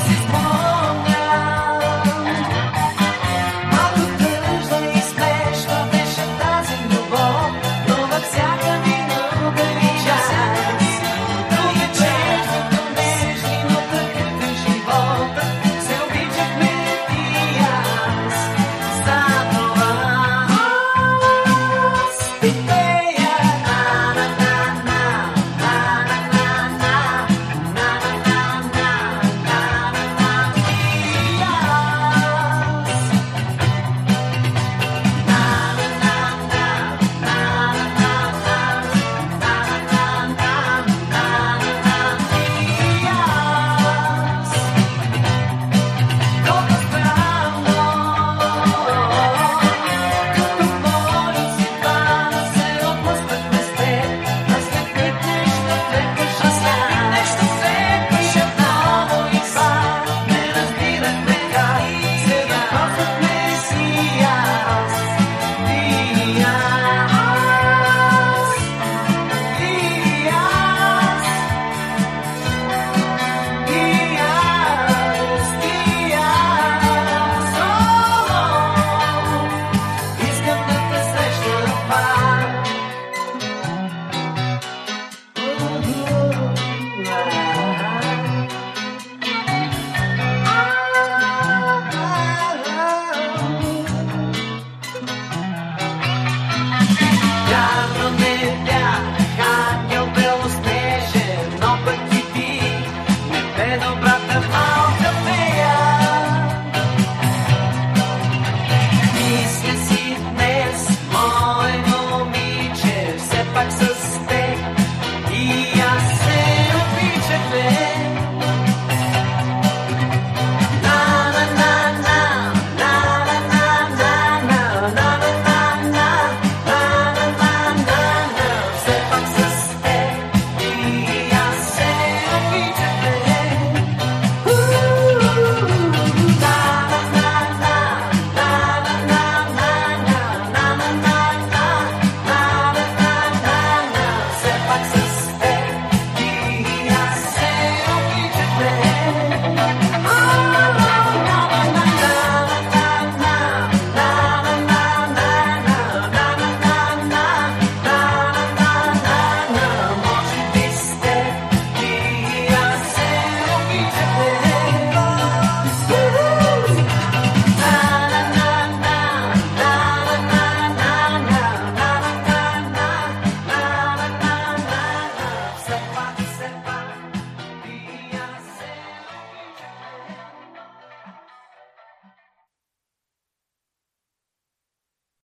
lost its.